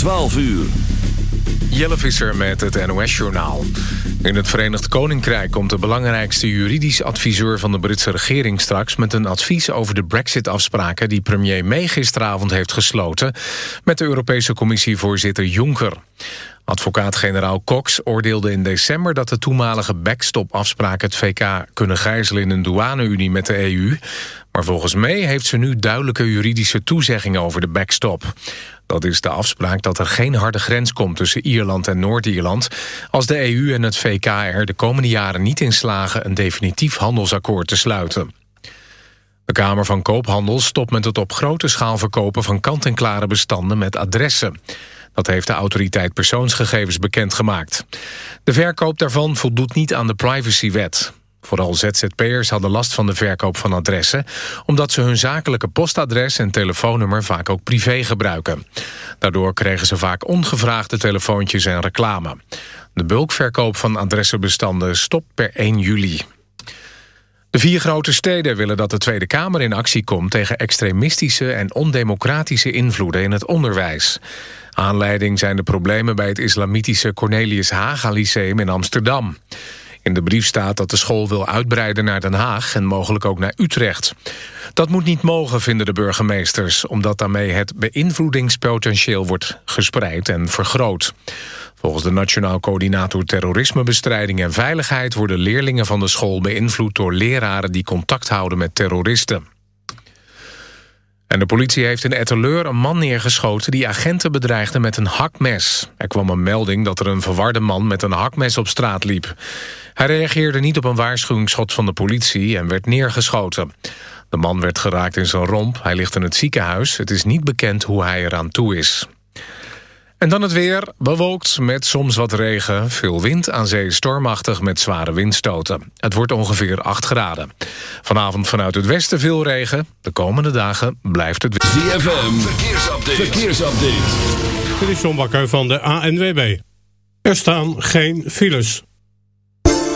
12 uur. Jelle Visser met het NOS-journaal. In het Verenigd Koninkrijk komt de belangrijkste juridisch adviseur van de Britse regering straks met een advies over de brexit-afspraken die premier May gisteravond heeft gesloten met de Europese Commissievoorzitter Juncker. Advocaat-generaal Cox oordeelde in december dat de toenmalige backstop-afspraken het VK kunnen gijzelen in een douane-unie met de EU. Maar volgens May heeft ze nu duidelijke juridische toezeggingen over de backstop. Dat is de afspraak dat er geen harde grens komt tussen Ierland en Noord-Ierland... als de EU en het VK er de komende jaren niet in slagen... een definitief handelsakkoord te sluiten. De Kamer van Koophandel stopt met het op grote schaal verkopen... van kant-en-klare bestanden met adressen. Dat heeft de autoriteit persoonsgegevens bekendgemaakt. De verkoop daarvan voldoet niet aan de privacywet. Vooral ZZP'ers hadden last van de verkoop van adressen... omdat ze hun zakelijke postadres en telefoonnummer vaak ook privé gebruiken. Daardoor kregen ze vaak ongevraagde telefoontjes en reclame. De bulkverkoop van adressenbestanden stopt per 1 juli. De vier grote steden willen dat de Tweede Kamer in actie komt... tegen extremistische en ondemocratische invloeden in het onderwijs. Aanleiding zijn de problemen bij het islamitische Cornelius Haga Lyceum in Amsterdam. In de brief staat dat de school wil uitbreiden naar Den Haag... en mogelijk ook naar Utrecht. Dat moet niet mogen, vinden de burgemeesters... omdat daarmee het beïnvloedingspotentieel wordt gespreid en vergroot. Volgens de Nationaal Coördinator Terrorismebestrijding en Veiligheid... worden leerlingen van de school beïnvloed door leraren... die contact houden met terroristen. En de politie heeft in Etteleur een man neergeschoten... die agenten bedreigde met een hakmes. Er kwam een melding dat er een verwarde man met een hakmes op straat liep. Hij reageerde niet op een waarschuwingsschot van de politie... en werd neergeschoten. De man werd geraakt in zijn romp. Hij ligt in het ziekenhuis. Het is niet bekend hoe hij eraan toe is. En dan het weer, bewolkt met soms wat regen. Veel wind, aan zee stormachtig met zware windstoten. Het wordt ongeveer 8 graden. Vanavond vanuit het westen veel regen. De komende dagen blijft het... ZFM, verkeersupdate. verkeersupdate. Dit is John Bakker van de ANWB. Er staan geen files.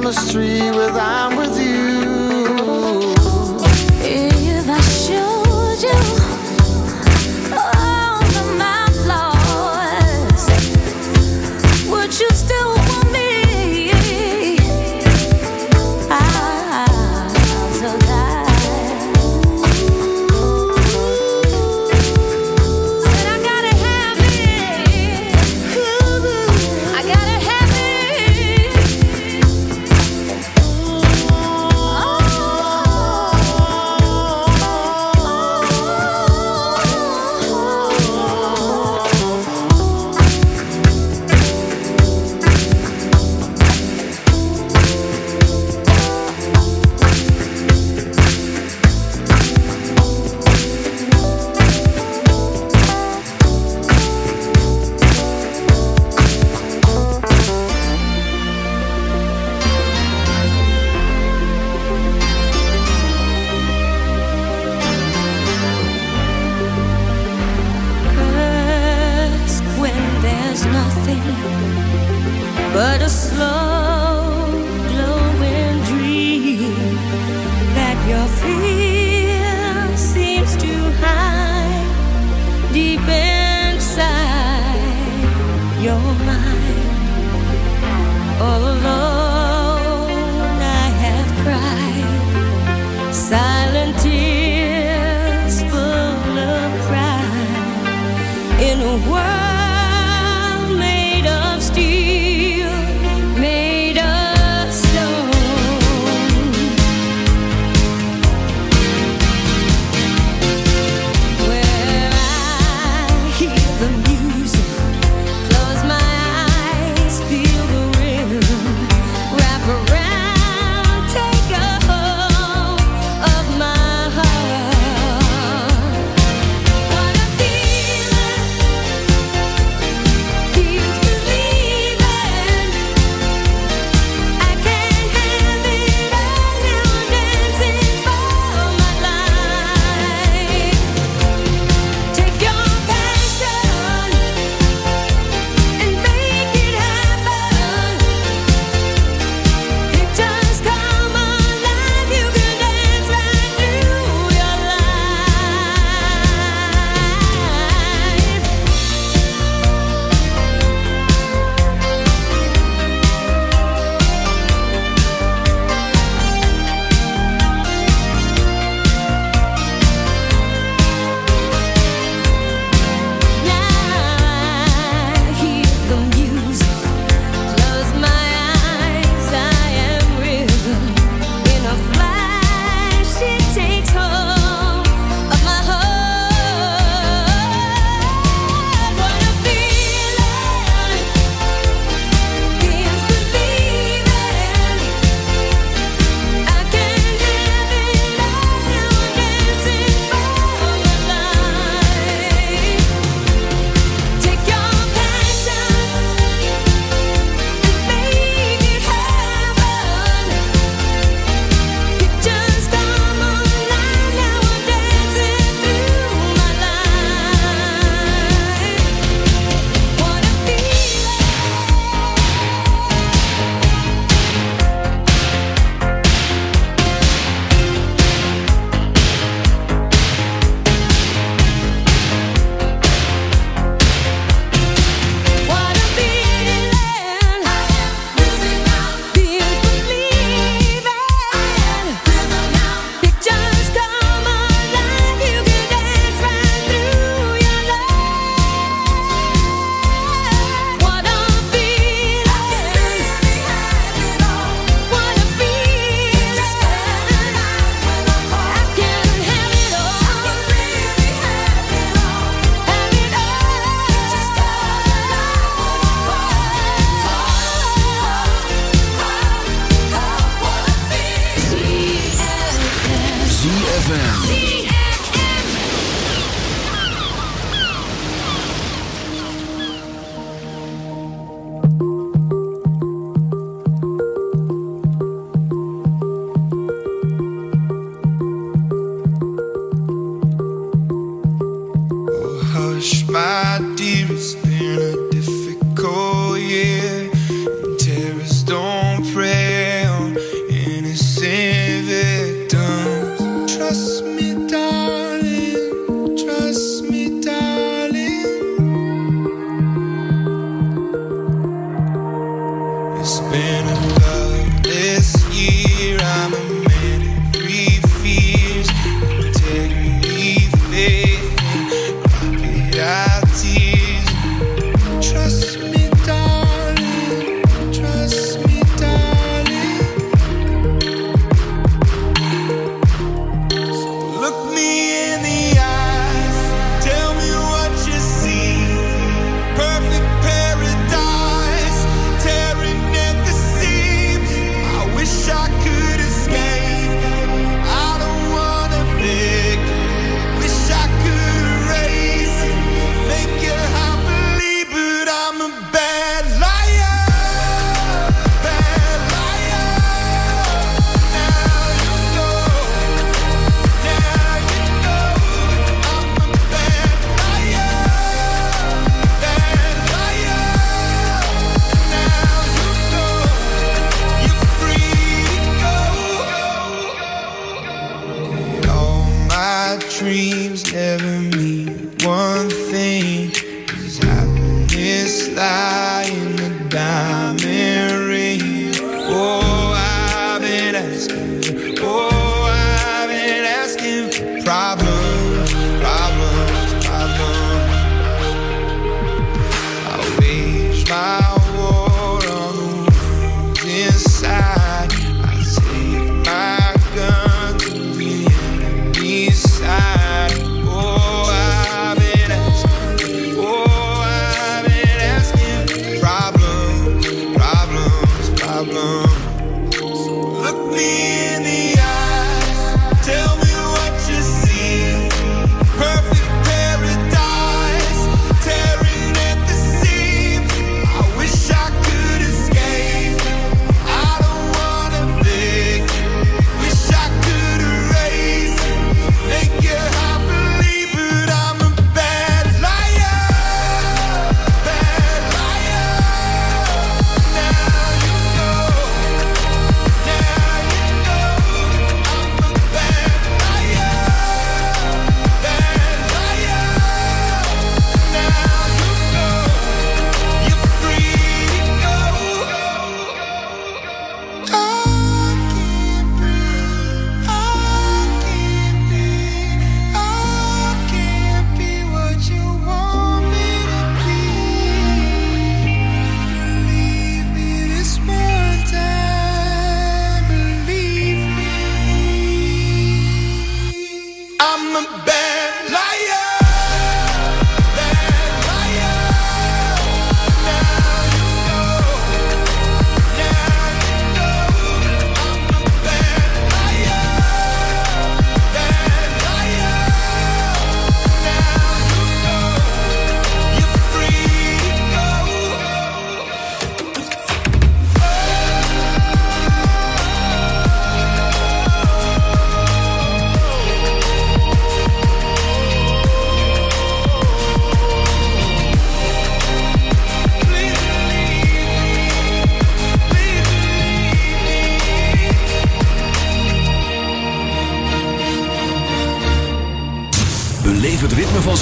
chemistry without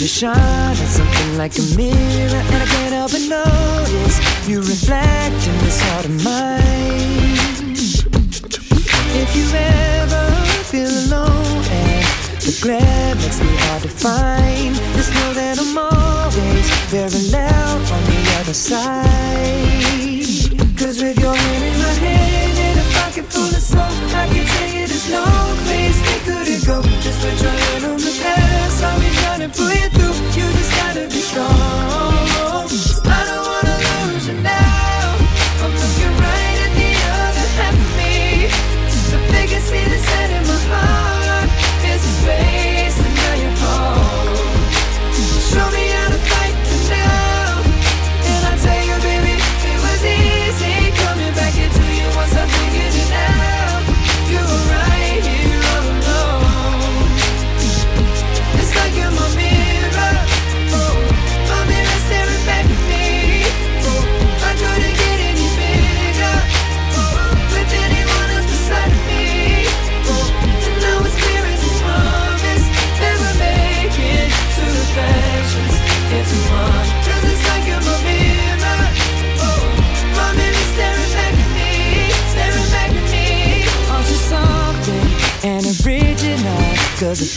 magician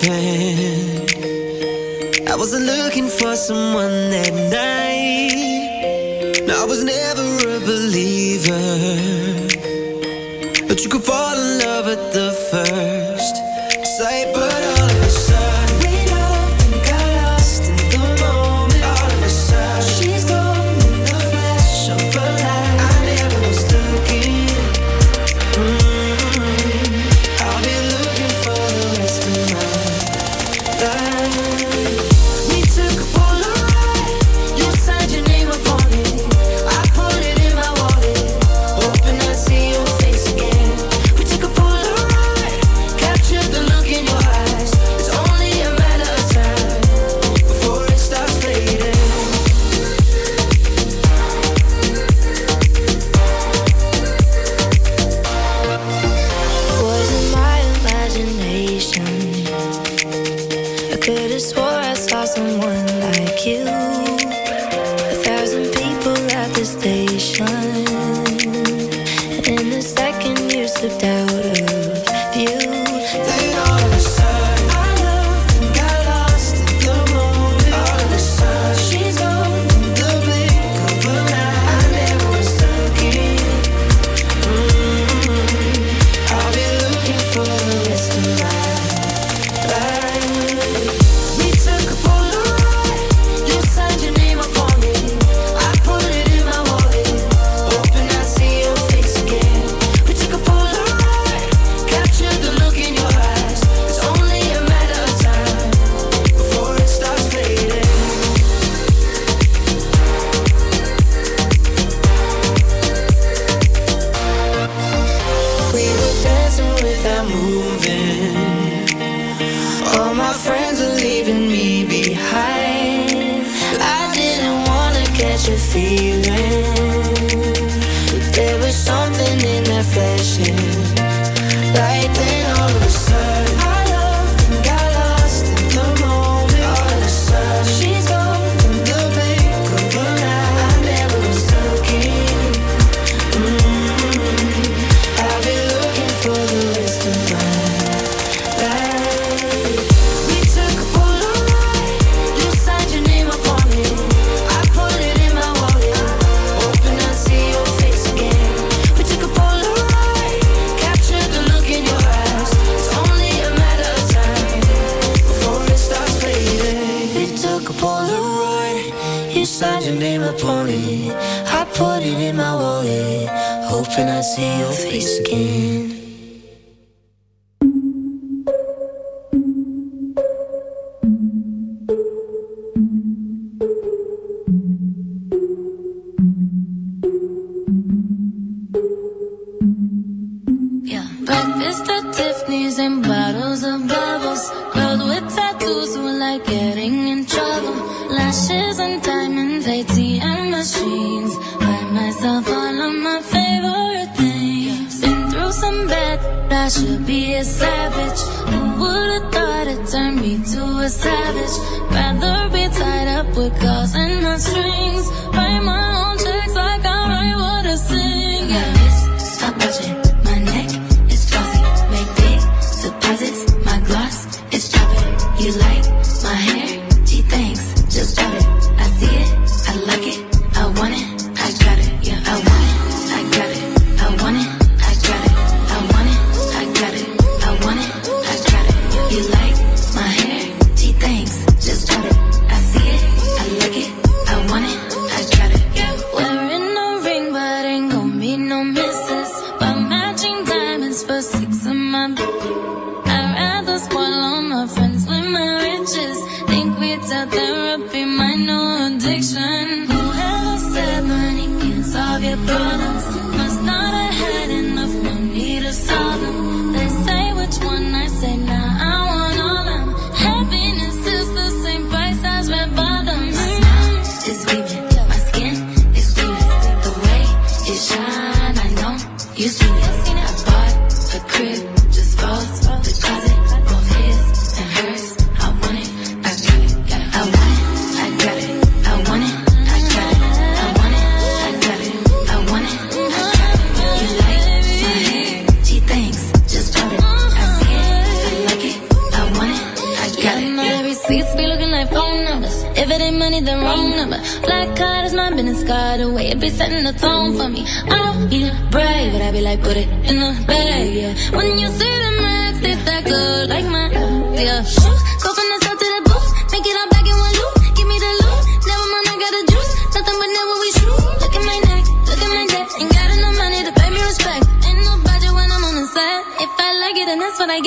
I wasn't looking for someone that night.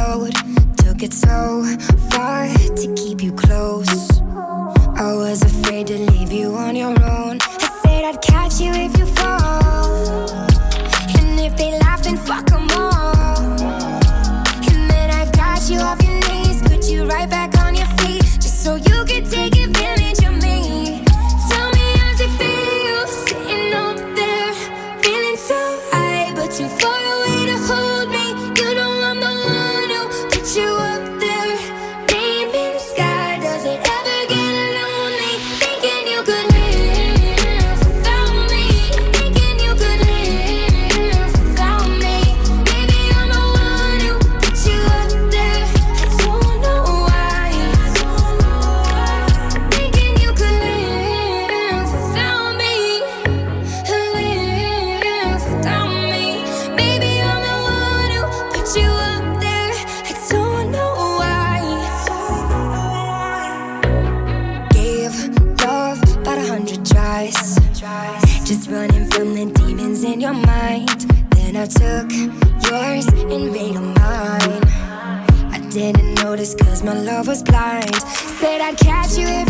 explode. Took it so far to keep you close. I was afraid to leave you on your own. I said I'd catch you if you fall. And if they laugh, then fuck them all. And then I got you off your knees, put you right back. my love was blind. Said I'd catch you if